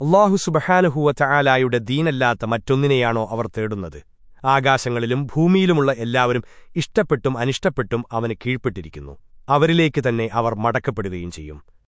അള്ളാഹു സുബഹാനുഹൂവ ദീനല്ലാത്ത മറ്റൊന്നിനെയാണോ അവർ തേടുന്നത്? ആകാശങ്ങളിലും ഭൂമിയിലുമുള്ള എല്ലാവരും ഇഷ്ടപ്പെട്ടും അനിഷ്ടപ്പെട്ടും അവന് കീഴ്പ്പെട്ടിരിക്കുന്നു. അവരിലേക്ക് തന്നെ അവർ മടക്കപ്പെടുകയും ചെയ്യും.